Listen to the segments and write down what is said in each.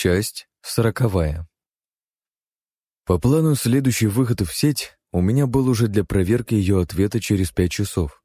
Часть сороковая. По плану следующий выход в сеть у меня был уже для проверки ее ответа через пять часов.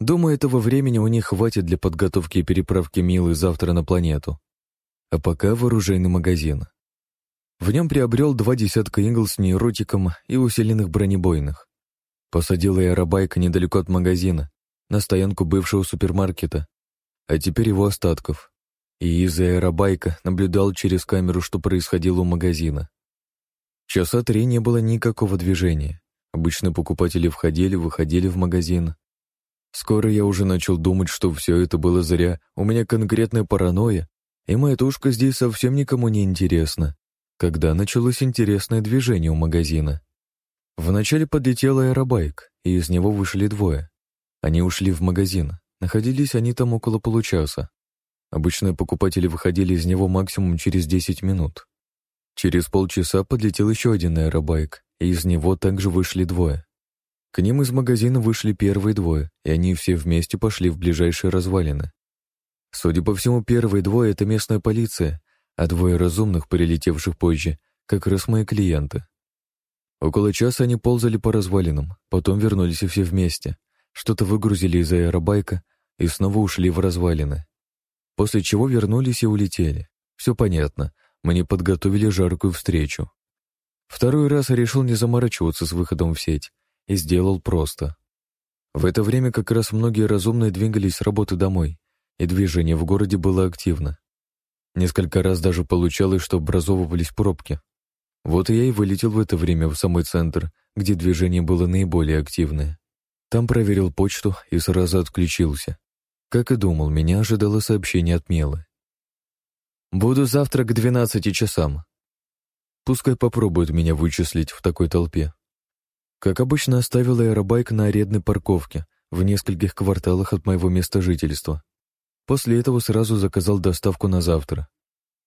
Думаю, этого времени у них хватит для подготовки и переправки Милы завтра на планету. А пока вооруженный магазин. В нем приобрел два десятка игл с нейротиком и усиленных бронебойных. Посадил аэробайка недалеко от магазина, на стоянку бывшего супермаркета, а теперь его остатков. И из аэробайка наблюдал через камеру, что происходило у магазина. Часа три не было никакого движения. Обычно покупатели входили, выходили в магазин. Скоро я уже начал думать, что все это было зря. У меня конкретная паранойя, и моя тушка здесь совсем никому не интересна. Когда началось интересное движение у магазина. Вначале подлетел аэробайк, и из него вышли двое. Они ушли в магазин. Находились они там около получаса. Обычно покупатели выходили из него максимум через 10 минут. Через полчаса подлетел еще один аэробайк, и из него также вышли двое. К ним из магазина вышли первые двое, и они все вместе пошли в ближайшие развалины. Судя по всему, первые двое — это местная полиция, а двое разумных, прилетевших позже, как раз мои клиенты. Около часа они ползали по развалинам, потом вернулись все вместе, что-то выгрузили из аэробайка и снова ушли в развалины. После чего вернулись и улетели. Все понятно, мне подготовили жаркую встречу. Второй раз решил не заморачиваться с выходом в сеть и сделал просто. В это время как раз многие разумные двигались с работы домой, и движение в городе было активно. Несколько раз даже получалось, что образовывались пробки. Вот я и вылетел в это время в самый центр, где движение было наиболее активное. Там проверил почту и сразу отключился. Как и думал, меня ожидало сообщение от Мелы. «Буду завтра к двенадцати часам». Пускай попробуют меня вычислить в такой толпе. Как обычно, оставил аэробайк на арендной парковке в нескольких кварталах от моего места жительства. После этого сразу заказал доставку на завтра.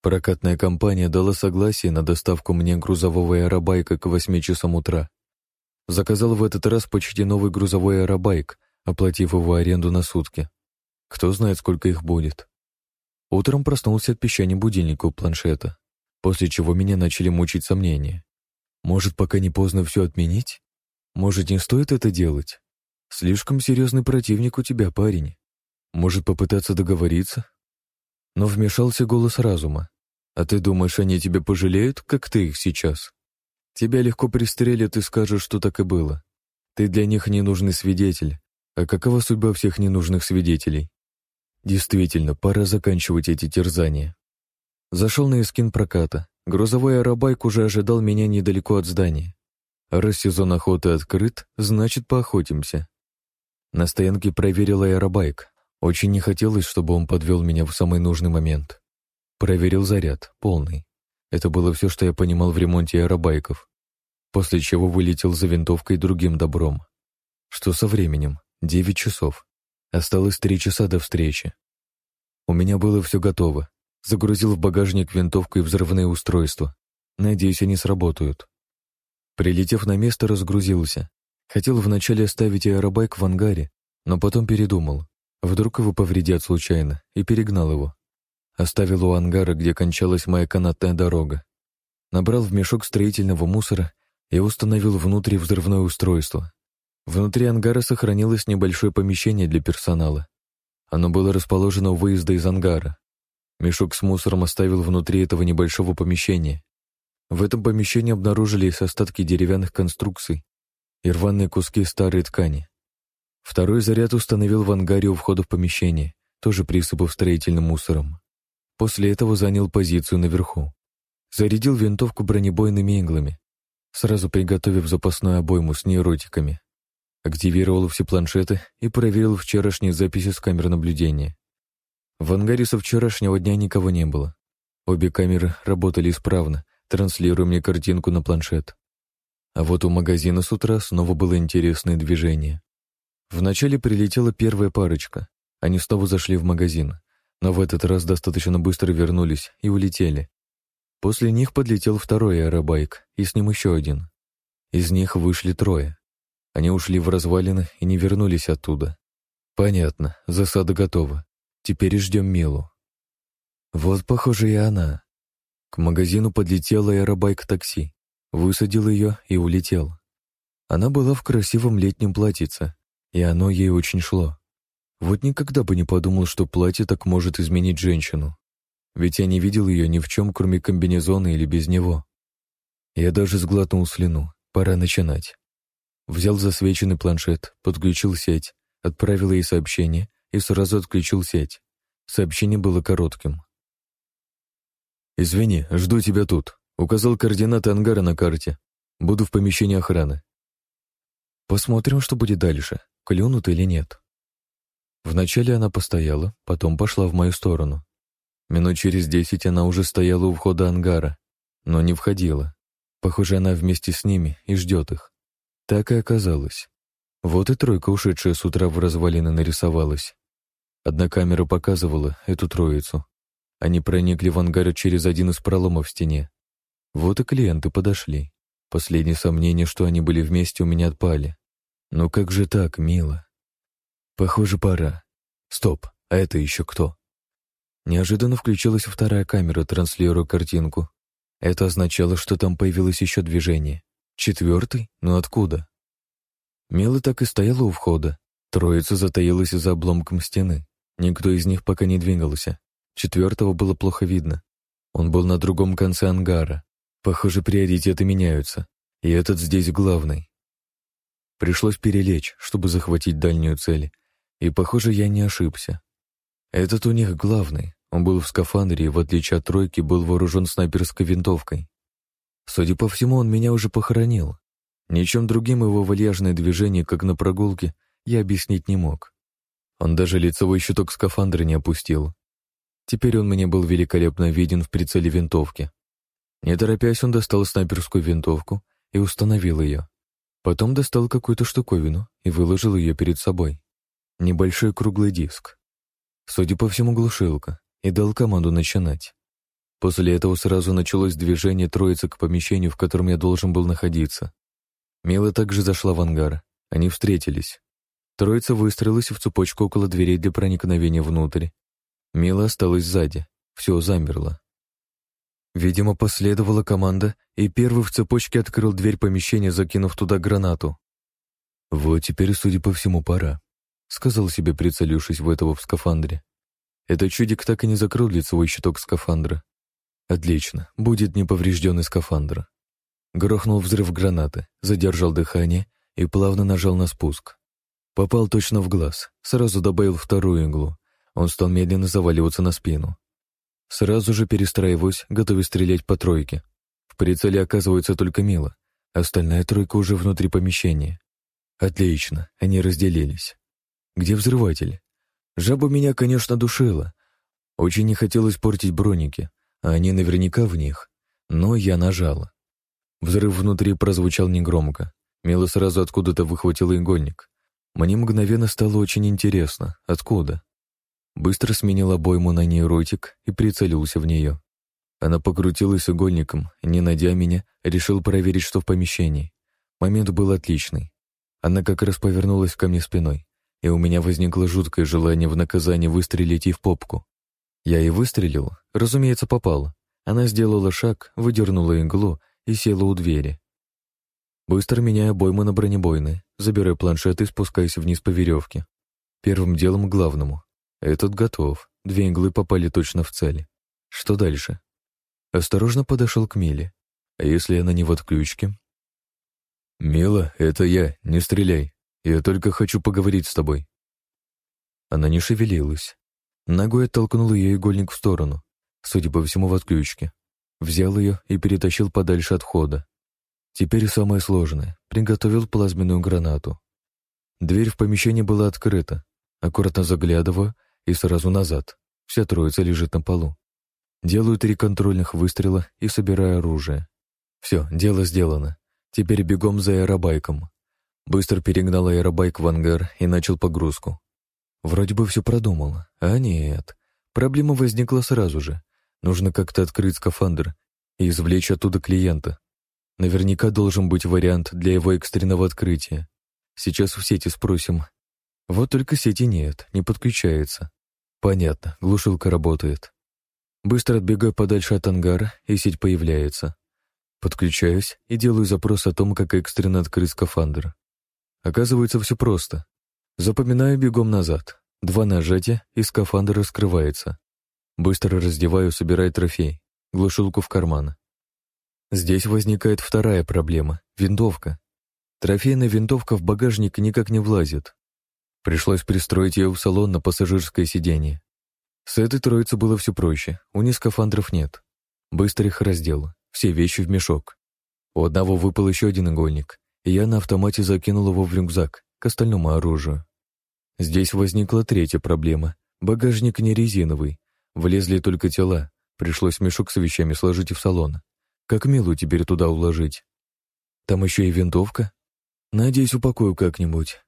Прокатная компания дала согласие на доставку мне грузового аэробайка к восьми часам утра. Заказал в этот раз почти новый грузовой аэробайк, оплатив его аренду на сутки. Кто знает, сколько их будет. Утром проснулся от пищания будильника у планшета, после чего меня начали мучить сомнения. Может, пока не поздно все отменить? Может, не стоит это делать? Слишком серьезный противник у тебя, парень. Может, попытаться договориться? Но вмешался голос разума. А ты думаешь, они тебя пожалеют, как ты их сейчас? Тебя легко пристрелят и скажут, что так и было. Ты для них ненужный свидетель. А какова судьба всех ненужных свидетелей? Действительно, пора заканчивать эти терзания. Зашел на эскин проката. Грузовой аэробайк уже ожидал меня недалеко от здания. Раз сезон охоты открыт, значит, поохотимся. На стоянке проверил аэробайк. Очень не хотелось, чтобы он подвел меня в самый нужный момент. Проверил заряд, полный. Это было все, что я понимал в ремонте аэробайков. После чего вылетел за винтовкой другим добром. Что со временем? Девять часов. Осталось три часа до встречи. У меня было все готово. Загрузил в багажник винтовку и взрывные устройства. Надеюсь, они сработают. Прилетев на место, разгрузился. Хотел вначале оставить аэробайк в ангаре, но потом передумал. Вдруг его повредят случайно, и перегнал его. Оставил у ангара, где кончалась моя канатная дорога. Набрал в мешок строительного мусора и установил внутри взрывное устройство. Внутри ангара сохранилось небольшое помещение для персонала. Оно было расположено у выезда из ангара. Мешок с мусором оставил внутри этого небольшого помещения. В этом помещении обнаружились остатки деревянных конструкций и рваные куски старой ткани. Второй заряд установил в ангаре у входа в помещение, тоже присыпав строительным мусором. После этого занял позицию наверху. Зарядил винтовку бронебойными иглами, сразу приготовив запасную обойму с нейротиками. Активировал все планшеты и проверил вчерашние записи с камер наблюдения. В ангаре со вчерашнего дня никого не было. Обе камеры работали исправно, транслируя мне картинку на планшет. А вот у магазина с утра снова было интересное движение. Вначале прилетела первая парочка. Они снова зашли в магазин но в этот раз достаточно быстро вернулись и улетели. После них подлетел второй аэробайк, и с ним еще один. Из них вышли трое. Они ушли в развалины и не вернулись оттуда. Понятно, засада готова. Теперь ждем Милу. Вот, похоже, и она. К магазину подлетела аэробайк такси, высадил ее и улетел. Она была в красивом летнем платьице, и оно ей очень шло. Вот никогда бы не подумал, что платье так может изменить женщину. Ведь я не видел ее ни в чем, кроме комбинезона или без него. Я даже сглотнул слюну. Пора начинать. Взял засвеченный планшет, подключил сеть, отправил ей сообщение и сразу отключил сеть. Сообщение было коротким. «Извини, жду тебя тут. Указал координаты ангара на карте. Буду в помещении охраны». Посмотрим, что будет дальше, клюнут или нет. Вначале она постояла, потом пошла в мою сторону. Минут через десять она уже стояла у входа ангара, но не входила. Похоже, она вместе с ними и ждет их. Так и оказалось. Вот и тройка, ушедшая с утра в развалины, нарисовалась. Одна камера показывала эту троицу. Они проникли в ангар через один из проломов в стене. Вот и клиенты подошли. Последние сомнения, что они были вместе, у меня отпали. Ну как же так, мило? Похоже, пора. Стоп, а это еще кто? Неожиданно включилась вторая камера, транслируя картинку. Это означало, что там появилось еще движение. Четвертый? Но откуда? Мила так и стояла у входа. Троица затаилась за обломком стены. Никто из них пока не двигался. Четвертого было плохо видно. Он был на другом конце ангара. Похоже, приоритеты меняются. И этот здесь главный. Пришлось перелечь, чтобы захватить дальнюю цель. И, похоже, я не ошибся. Этот у них главный. Он был в скафандре и, в отличие от тройки, был вооружен снайперской винтовкой. Судя по всему, он меня уже похоронил. Ничем другим его вальяжное движение, как на прогулке, я объяснить не мог. Он даже лицевой щиток скафандра не опустил. Теперь он мне был великолепно виден в прицеле винтовки. Не торопясь, он достал снайперскую винтовку и установил ее. Потом достал какую-то штуковину и выложил ее перед собой. Небольшой круглый диск. Судя по всему, глушилка и дал команду начинать. После этого сразу началось движение троицы к помещению, в котором я должен был находиться. Мила также зашла в ангар. Они встретились. Троица выстроилась в цепочку около дверей для проникновения внутрь. Мила осталась сзади. Все замерло. Видимо, последовала команда, и первый в цепочке открыл дверь помещения, закинув туда гранату. «Вот теперь, судя по всему, пора», — сказал себе, прицелившись в этого в скафандре. Этот чудик так и не закрыл лицевой щиток скафандра. Отлично, будет неповрежденный скафандр. Грохнул взрыв гранаты, задержал дыхание и плавно нажал на спуск. Попал точно в глаз, сразу добавил вторую иглу. Он стал медленно заваливаться на спину. Сразу же перестраиваюсь, готовый стрелять по тройке. В прицеле оказывается только Мила. Остальная тройка уже внутри помещения. Отлично, они разделились. Где взрыватель? Жаба меня, конечно, душила. Очень не хотелось портить броники, они наверняка в них. Но я нажала. Взрыв внутри прозвучал негромко. Мила сразу откуда-то выхватила игольник. Мне мгновенно стало очень интересно, откуда. Быстро сменил обойму на нейротик и прицелился в нее. Она покрутилась игольником, не найдя меня, решил проверить, что в помещении. Момент был отличный. Она как раз повернулась ко мне спиной и у меня возникло жуткое желание в наказание выстрелить ей в попку. Я и выстрелил, разумеется, попал. Она сделала шаг, выдернула иглу и села у двери. Быстро меняя обоймы на бронебойные, забираю планшет и спускаюсь вниз по веревке. Первым делом главному. Этот готов. Две иглы попали точно в цель. Что дальше? Осторожно подошел к Миле. А если она не в отключке? «Мила, это я, не стреляй», я только хочу поговорить с тобой». Она не шевелилась. Ногой оттолкнул ее игольник в сторону, судя по всему, в отключке. Взял ее и перетащил подальше от входа. Теперь самое сложное. Приготовил плазменную гранату. Дверь в помещении была открыта. Аккуратно заглядываю и сразу назад. Вся троица лежит на полу. Делаю три контрольных выстрела и собираю оружие. Все, дело сделано. Теперь бегом за аэробайком. Быстро перегнал аэробайк в ангар и начал погрузку. Вроде бы все продумал, а нет. Проблема возникла сразу же. Нужно как-то открыть скафандр и извлечь оттуда клиента. Наверняка должен быть вариант для его экстренного открытия. Сейчас в сети спросим. Вот только сети нет, не подключается. Понятно, глушилка работает. Быстро отбегаю подальше от ангара, и сеть появляется. Подключаюсь и делаю запрос о том, как экстренно открыть скафандр. Оказывается, все просто. Запоминаю бегом назад. Два нажатия, и скафандр раскрывается. Быстро раздеваю, собираю трофей. Глушилку в карман. Здесь возникает вторая проблема — винтовка. Трофейная винтовка в багажник никак не влазит. Пришлось пристроить ее в салон на пассажирское сиденье. С этой троицей было все проще, у них скафандров нет. Быстро их раздел, все вещи в мешок. У одного выпал еще один игольник, и я на автомате закинул его в рюкзак, к остальному оружию. Здесь возникла третья проблема. Багажник не резиновый. Влезли только тела. Пришлось мешок с вещами сложить в салон. Как милую теперь туда уложить? Там еще и винтовка. Надеюсь, упакую как-нибудь.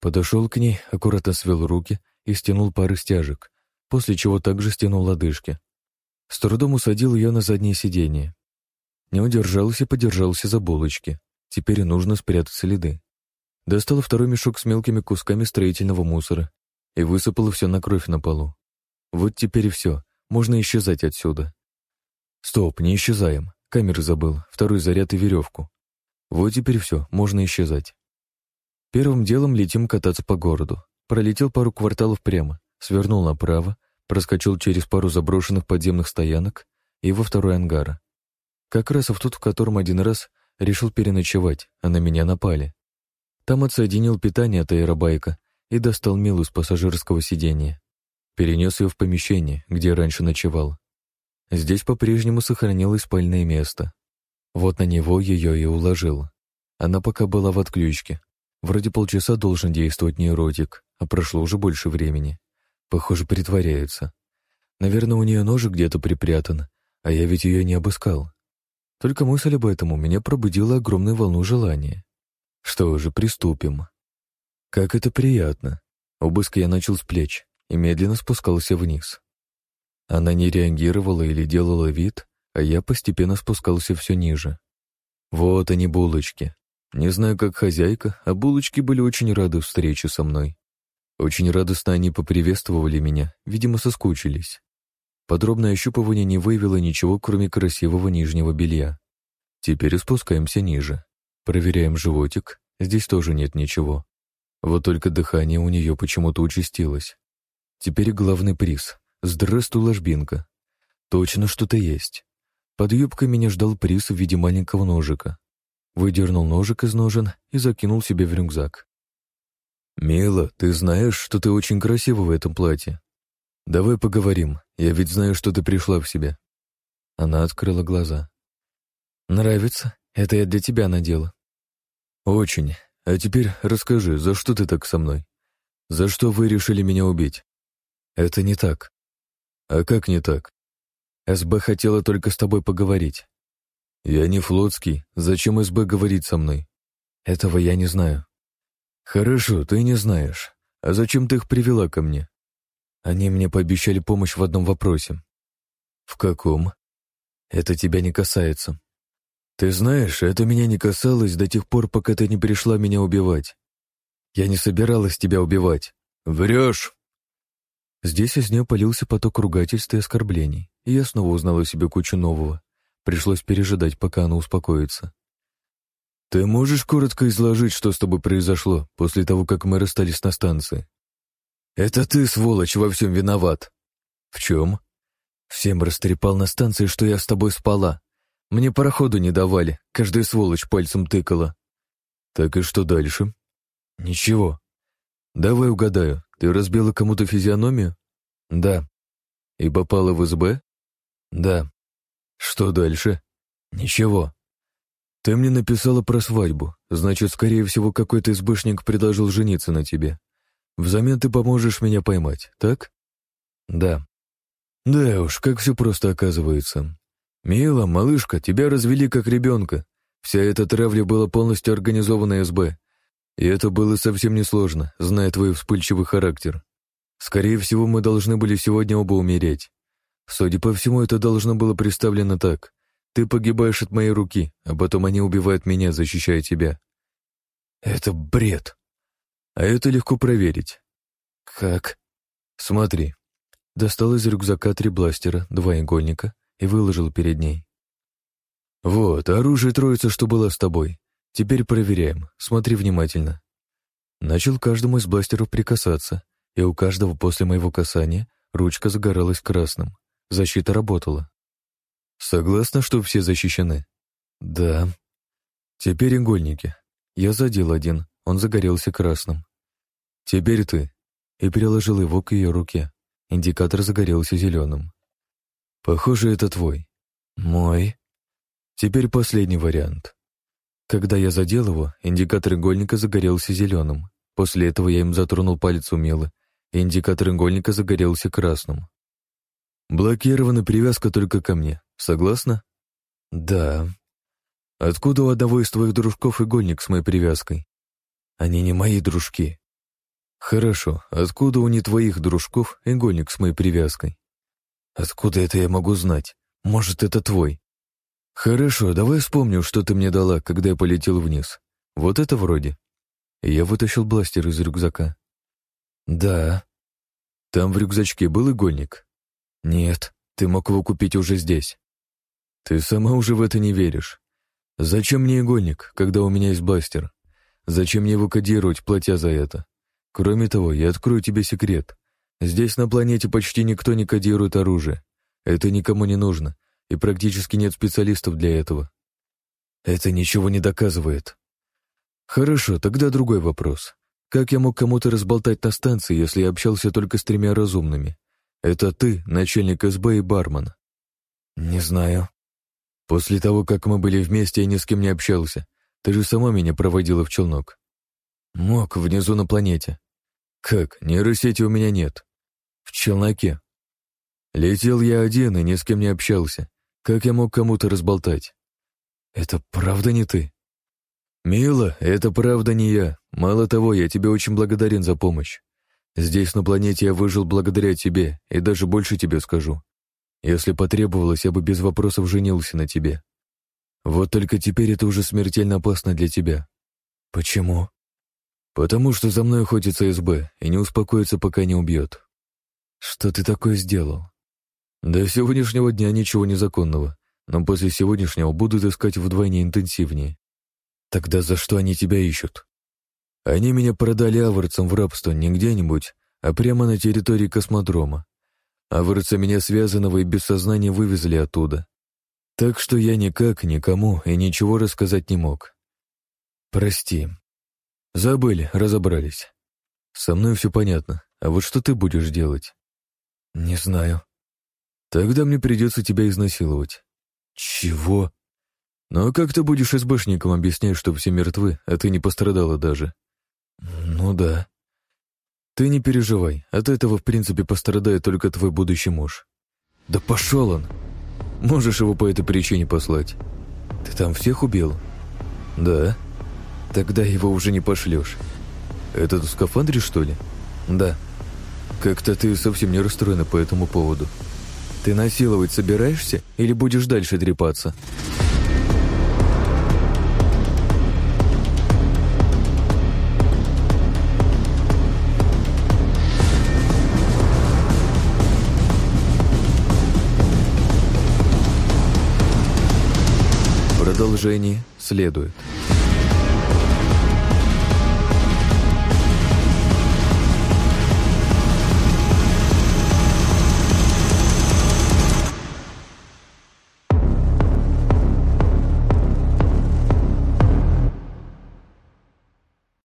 Подошел к ней, аккуратно свел руки и стянул пары стяжек, после чего также стянул лодыжки. С трудом усадил ее на заднее сиденье. Не удержался подержался за булочки. Теперь нужно спрятать следы. Достал второй мешок с мелкими кусками строительного мусора и высыпал все на кровь на полу. Вот теперь и все, можно исчезать отсюда. Стоп, не исчезаем. Камеры забыл, второй заряд и веревку. Вот теперь все, можно исчезать. Первым делом летим кататься по городу. Пролетел пару кварталов прямо, свернул направо, проскочил через пару заброшенных подземных стоянок и во второй ангар. Как раз в тот, в котором один раз решил переночевать, а на меня напали. Там отсоединил питание от аэробайка и достал Милу с пассажирского сиденья. Перенес ее в помещение, где раньше ночевал. Здесь по-прежнему сохранилось спальное место. Вот на него ее и уложил. Она пока была в отключке. Вроде полчаса должен действовать нейротик, а прошло уже больше времени. Похоже, притворяется. Наверное, у нее ножик где-то припрятан, а я ведь ее не обыскал. Только мысль об этом у меня пробудила огромную волну желания. Что же, приступим. Как это приятно. Обыск я начал с плеч и медленно спускался вниз. Она не реагировала или делала вид, а я постепенно спускался все ниже. Вот они, булочки. Не знаю, как хозяйка, а булочки были очень рады встрече со мной. Очень радостно они поприветствовали меня, видимо, соскучились. Подробное ощупывание не выявило ничего, кроме красивого нижнего белья. Теперь спускаемся ниже. Проверяем животик, здесь тоже нет ничего. Вот только дыхание у нее почему-то участилось. Теперь главный приз. Здравствуй, ложбинка. Точно что-то есть. Под юбкой меня ждал приз в виде маленького ножика. Выдернул ножик из ножен и закинул себе в рюкзак. «Мила, ты знаешь, что ты очень красива в этом платье? Давай поговорим, я ведь знаю, что ты пришла в себя». Она открыла глаза. «Нравится? Это я для тебя надела». «Очень. А теперь расскажи, за что ты так со мной? За что вы решили меня убить?» «Это не так». «А как не так?» «СБ хотела только с тобой поговорить. «Я не флотский. Зачем СБ говорит со мной?» «Этого я не знаю». «Хорошо, ты не знаешь. А зачем ты их привела ко мне?» «Они мне пообещали помощь в одном вопросе». «В каком?» «Это тебя не касается». «Ты знаешь, это меня не касалось до тех пор, пока ты не пришла меня убивать. Я не собиралась тебя убивать. Врешь!» Здесь из нее полился поток ругательств и оскорблений, и я снова узнала себе кучу нового. Пришлось пережидать, пока она успокоится. «Ты можешь коротко изложить, что с тобой произошло после того, как мы расстались на станции?» «Это ты, сволочь, во всем виноват!» «В чем?» «Всем растрепал на станции, что я с тобой спала. Мне пароходу не давали, каждая сволочь пальцем тыкала». «Так и что дальше?» «Ничего». «Давай угадаю, ты разбила кому-то физиономию?» «Да». «И попала в СБ?» «Да». Что дальше? Ничего. Ты мне написала про свадьбу, значит, скорее всего, какой-то избышник предложил жениться на тебе. Взамен ты поможешь меня поймать, так? Да. Да уж, как все просто оказывается. Мила, малышка, тебя развели как ребенка. Вся эта травля была полностью организована СБ. И это было совсем несложно, зная твой вспыльчивый характер. Скорее всего, мы должны были сегодня оба умереть. Судя по всему, это должно было представлено так. Ты погибаешь от моей руки, а потом они убивают меня, защищая тебя. Это бред. А это легко проверить. Как? Смотри. достал из рюкзака три бластера, два игольника и выложил перед ней. «Вот, оружие троица, что было с тобой. Теперь проверяем. Смотри внимательно». Начал каждому из бластеров прикасаться, и у каждого после моего касания ручка загоралась красным. Защита работала. Согласна, что все защищены? Да. Теперь игольники. Я задел один, он загорелся красным. Теперь ты. И приложил его к ее руке. Индикатор загорелся зеленым. Похоже, это твой. Мой. Теперь последний вариант. Когда я задел его, индикатор игольника загорелся зеленым. После этого я им затронул палец умело, и индикатор игольника загорелся красным. Блокирована привязка только ко мне. Согласна? Да. Откуда у одного из твоих дружков игольник с моей привязкой? Они не мои дружки. Хорошо. Откуда у не твоих дружков игольник с моей привязкой? Откуда это я могу знать? Может, это твой? Хорошо, давай вспомню, что ты мне дала, когда я полетел вниз. Вот это вроде. Я вытащил бластер из рюкзака. Да. Там в рюкзачке был игольник? Нет, ты мог его купить уже здесь. Ты сама уже в это не веришь. Зачем мне игольник, когда у меня есть бластер? Зачем мне его кодировать, платя за это? Кроме того, я открою тебе секрет. Здесь на планете почти никто не кодирует оружие. Это никому не нужно, и практически нет специалистов для этого. Это ничего не доказывает. Хорошо, тогда другой вопрос. Как я мог кому-то разболтать на станции, если я общался только с тремя разумными? Это ты, начальник СБ и бармен? Не знаю. После того, как мы были вместе, я ни с кем не общался. Ты же сама меня проводила в челнок. Мог, внизу на планете. Как, нейросети у меня нет. В челноке. Летел я один и ни с кем не общался. Как я мог кому-то разболтать? Это правда не ты? Мила, это правда не я. Мало того, я тебе очень благодарен за помощь. Здесь, на планете, я выжил благодаря тебе, и даже больше тебе скажу. Если потребовалось, я бы без вопросов женился на тебе. Вот только теперь это уже смертельно опасно для тебя. Почему? Потому что за мной охотится СБ и не успокоится, пока не убьет. Что ты такое сделал? До сегодняшнего дня ничего незаконного, но после сегодняшнего будут искать вдвойне интенсивнее. Тогда за что они тебя ищут? Они меня продали аварцам в рабство не где-нибудь, а прямо на территории космодрома. Аварца меня связанного и без сознания вывезли оттуда. Так что я никак никому и ничего рассказать не мог. Прости. Забыли, разобрались. Со мной все понятно, а вот что ты будешь делать? Не знаю. Тогда мне придется тебя изнасиловать. Чего? Ну а как ты будешь СБшникам объяснять, что все мертвы, а ты не пострадала даже? «Ну да». «Ты не переживай, от этого, в принципе, пострадает только твой будущий муж». «Да пошел он! Можешь его по этой причине послать. Ты там всех убил?» «Да». «Тогда его уже не пошлешь». «Этот в скафандре, что ли?» «Да». «Как-то ты совсем не расстроена по этому поводу. Ты насиловать собираешься или будешь дальше трепаться?» Продолжение следует.